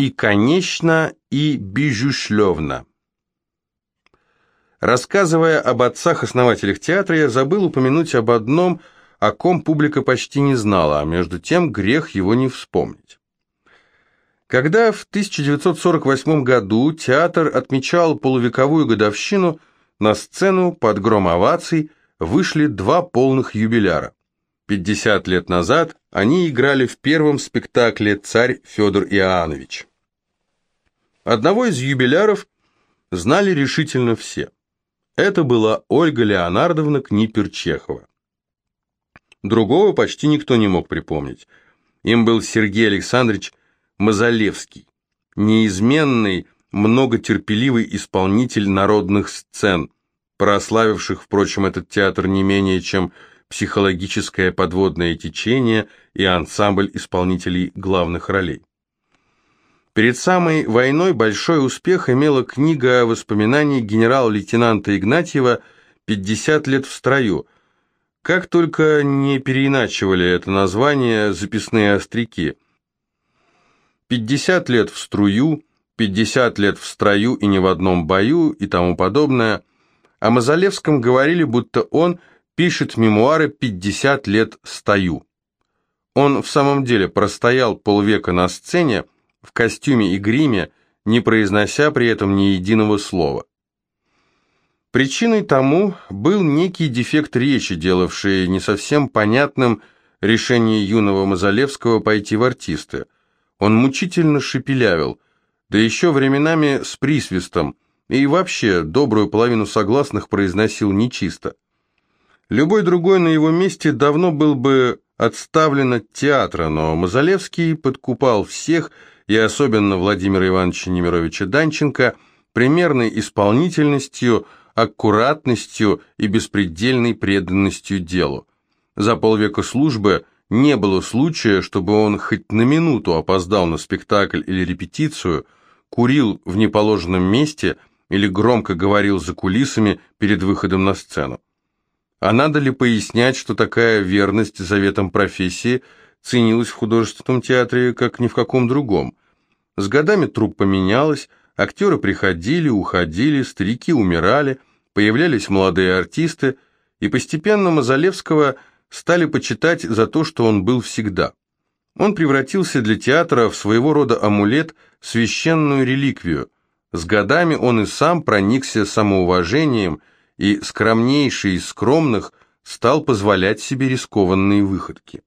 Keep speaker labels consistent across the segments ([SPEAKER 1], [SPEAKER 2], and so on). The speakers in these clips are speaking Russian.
[SPEAKER 1] и, конечно, и Бижушлевна. Рассказывая об отцах-основателях театра, я забыл упомянуть об одном, о ком публика почти не знала, а между тем грех его не вспомнить. Когда в 1948 году театр отмечал полувековую годовщину, на сцену под гром оваций вышли два полных юбиляра. 50 лет назад они играли в первом спектакле «Царь Федор Иоаннович». Одного из юбиляров знали решительно все. Это была Ольга Леонардовна Книпер-Чехова. Другого почти никто не мог припомнить. Им был Сергей Александрович Мазалевский, неизменный, многотерпеливый исполнитель народных сцен, прославивших, впрочем, этот театр не менее, чем психологическое подводное течение и ансамбль исполнителей главных ролей. Перед самой войной большой успех имела книга воспоминаний генерал-лейтенанта Игнатьева «50 лет в строю», как только не переиначивали это название записные остряки – 50 лет в струю, 50 лет в строю и не в одном бою и тому подобное. О Мазалевском говорили, будто он пишет мемуары «50 лет стою». Он в самом деле простоял полвека на сцене, в костюме и гриме, не произнося при этом ни единого слова. Причиной тому был некий дефект речи, делавший не совсем понятным решение юного Мазалевского пойти в артисты – он мучительно шепелявил, да еще временами с присвистом, и вообще добрую половину согласных произносил нечисто. Любой другой на его месте давно был бы отставлен от театра, но Мазалевский подкупал всех, и особенно Владимира Ивановича Немировича Данченко, примерной исполнительностью, аккуратностью и беспредельной преданностью делу. За полвека службы не было случая, чтобы он хоть на минуту опоздал на спектакль или репетицию, курил в неположенном месте или громко говорил за кулисами перед выходом на сцену. А надо ли пояснять, что такая верность заветам профессии ценилась в художественном театре, как ни в каком другом? С годами труппа менялась, актеры приходили, уходили, старики умирали, появлялись молодые артисты, и постепенно Мазалевского – стали почитать за то, что он был всегда. Он превратился для театра в своего рода амулет, священную реликвию. С годами он и сам проникся самоуважением и, скромнейший из скромных, стал позволять себе рискованные выходки.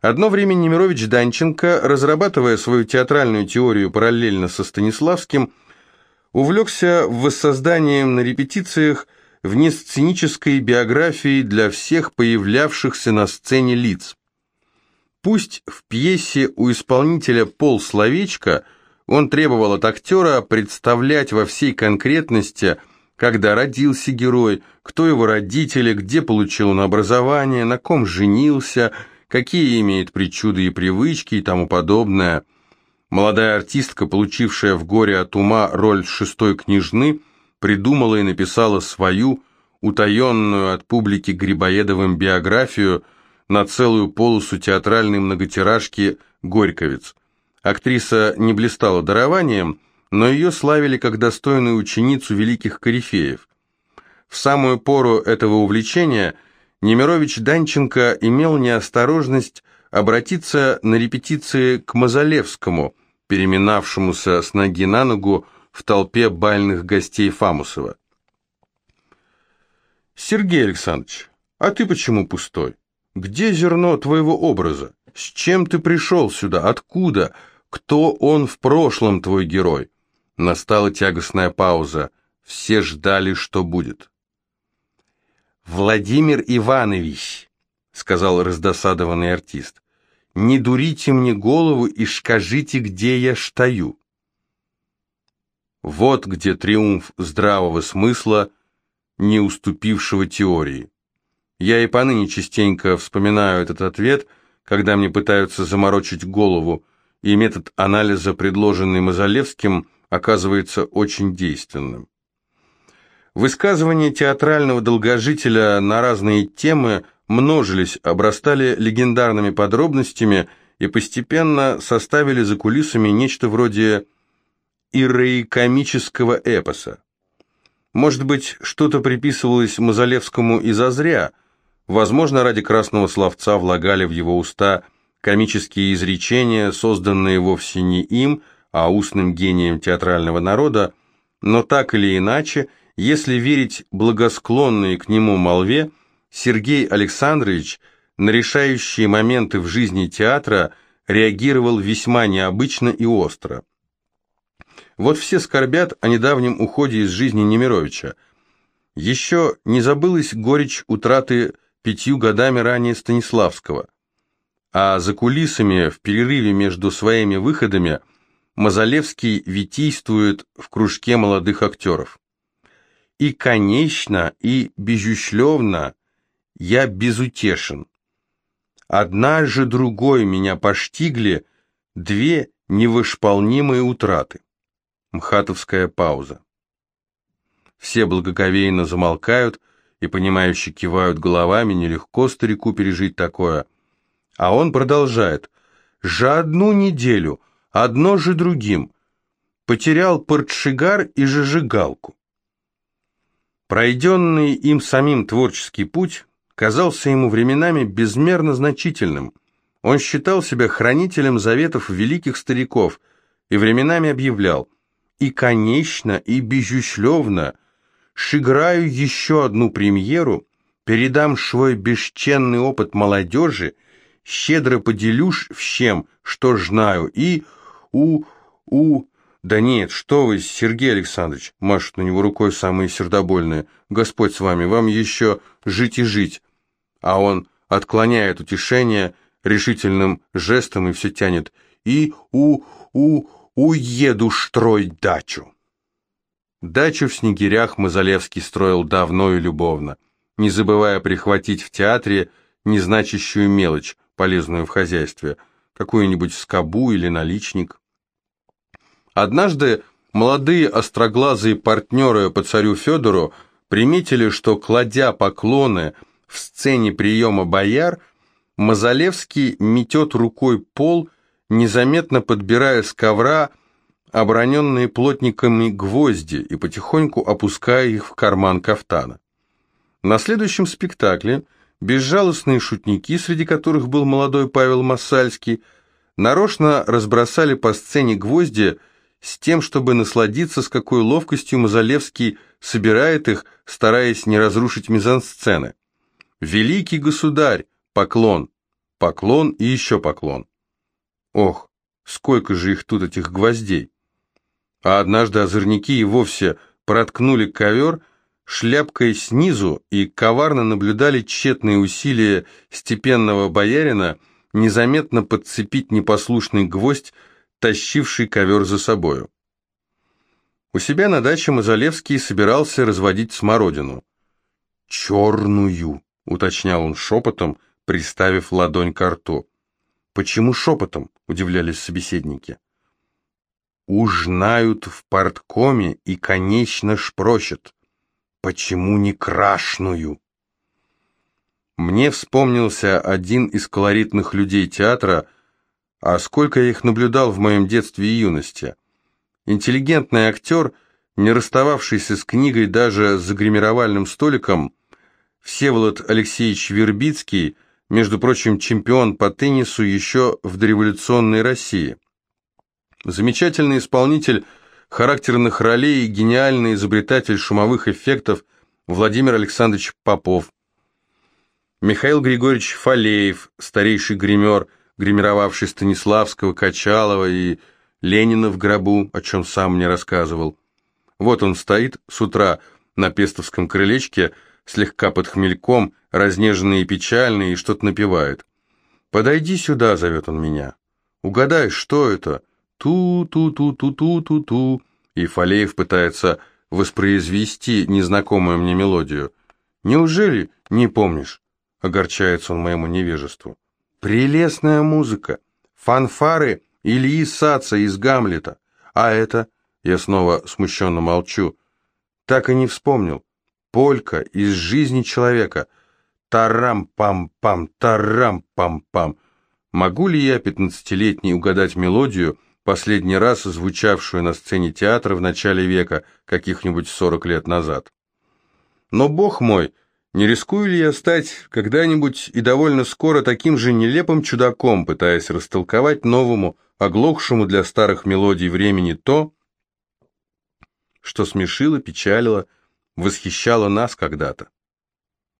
[SPEAKER 1] Одно время Немирович Данченко, разрабатывая свою театральную теорию параллельно со Станиславским, увлекся воссозданием на репетициях – вне сценической биографии для всех появлявшихся на сцене лиц. Пусть в пьесе у исполнителя полсловечка он требовал от актера представлять во всей конкретности, когда родился герой, кто его родители, где получил он образование, на ком женился, какие имеет причуды и привычки и тому подобное. Молодая артистка, получившая в горе от ума роль шестой княжны, придумала и написала свою, утаенную от публики Грибоедовым биографию на целую полосу театральной многотиражки «Горьковец». Актриса не блистала дарованием, но ее славили как достойную ученицу великих корифеев. В самую пору этого увлечения Немирович Данченко имел неосторожность обратиться на репетиции к Мазалевскому, переминавшемуся с ноги на ногу в толпе бальных гостей Фамусова. «Сергей Александрович, а ты почему пустой? Где зерно твоего образа? С чем ты пришел сюда? Откуда? Кто он в прошлом, твой герой?» Настала тягостная пауза. Все ждали, что будет. «Владимир Иванович», — сказал раздосадованный артист, — «не дурите мне голову и скажите, где я штою». Вот где триумф здравого смысла, не уступившего теории. Я и поныне частенько вспоминаю этот ответ, когда мне пытаются заморочить голову, и метод анализа, предложенный Мазалевским, оказывается очень действенным. Высказывания театрального долгожителя на разные темы множились, обрастали легендарными подробностями и постепенно составили за кулисами нечто вроде ирреикомического эпоса. Может быть, что-то приписывалось Мазалевскому и зазря, возможно, ради красного словца влагали в его уста комические изречения, созданные вовсе не им, а устным гением театрального народа, но так или иначе, если верить благосклонной к нему молве, Сергей Александрович на решающие моменты в жизни театра реагировал весьма необычно и остро. Вот все скорбят о недавнем уходе из жизни Немировича. Еще не забылась горечь утраты пятью годами ранее Станиславского. А за кулисами, в перерыве между своими выходами, Мазалевский витийствует в кружке молодых актеров. И, конечно, и безусловно, я безутешен. Одна же другой меня поштигли две невосполнимые утраты. Мхатовская пауза. Все благоговейно замолкают и, понимающе кивают головами, нелегко старику пережить такое. А он продолжает. «За одну неделю, одно же другим. Потерял портшигар и жижигалку». Пройденный им самим творческий путь казался ему временами безмерно значительным. Он считал себя хранителем заветов великих стариков и временами объявлял – и, конечно, и безусловно, сыграю еще одну премьеру, передам свой бесченный опыт молодежи, щедро поделюсь всем, что знаю, и у... у... «Да нет, что вы, Сергей Александрович!» — машут на него рукой самые сердобольные. «Господь с вами, вам еще жить и жить!» А он отклоняет утешение решительным жестом и все тянет. «И у... у... Уеду строить дачу. Дачу в Снегирях Мазалевский строил давно и любовно, не забывая прихватить в театре незначащую мелочь, полезную в хозяйстве, какую-нибудь скобу или наличник. Однажды молодые остроглазые партнеры по царю Федору приметили, что, кладя поклоны в сцене приема бояр, Мазалевский метет рукой пол незаметно подбирая с ковра оброненные плотниками гвозди и потихоньку опуская их в карман кафтана. На следующем спектакле безжалостные шутники, среди которых был молодой Павел Массальский, нарочно разбросали по сцене гвозди с тем, чтобы насладиться, с какой ловкостью Мазалевский собирает их, стараясь не разрушить мизансцены. «Великий государь! Поклон! Поклон и еще поклон!» Ох, сколько же их тут, этих гвоздей! А однажды озорники и вовсе проткнули ковер шляпкой снизу и коварно наблюдали тщетные усилия степенного боярина незаметно подцепить непослушный гвоздь, тащивший ковер за собою. У себя на даче Мазалевский собирался разводить смородину. «Черную», — уточнял он шепотом, приставив ладонь к рту. «Почему шепотом?» – удивлялись собеседники. «Ужнают в порткоме и, конечно, шпрощат. Почему не крашную?» Мне вспомнился один из колоритных людей театра, а сколько я их наблюдал в моем детстве и юности. Интеллигентный актер, не расстававшийся с книгой даже за гримировальным столиком, Всеволод Алексеевич Вербицкий – между прочим, чемпион по теннису еще в дореволюционной России. Замечательный исполнитель характерных ролей и гениальный изобретатель шумовых эффектов Владимир Александрович Попов. Михаил Григорьевич Фалеев, старейший гример, гримировавший Станиславского, Качалова и Ленина в гробу, о чем сам мне рассказывал. Вот он стоит с утра на Пестовском крылечке, слегка под хмельком, разнеженный и печальный, и что-то напевает. «Подойди сюда», — зовет он меня. «Угадай, что это?» «Ту-ту-ту-ту-ту-ту-ту». И Фалеев пытается воспроизвести незнакомую мне мелодию. «Неужели не помнишь?» — огорчается он моему невежеству. «Прелестная музыка! Фанфары Ильи Саца из Гамлета! А это...» Я снова смущенно молчу. «Так и не вспомнил. Полька из жизни человека. Тарам-пам-пам, тарам-пам-пам. Могу ли я, пятнадцатилетний, угадать мелодию, последний раз звучавшую на сцене театра в начале века, каких-нибудь сорок лет назад? Но, бог мой, не рискую ли я стать когда-нибудь и довольно скоро таким же нелепым чудаком, пытаясь растолковать новому, оглохшему для старых мелодий времени то, что смешило, печалило, восхищало нас когда-то?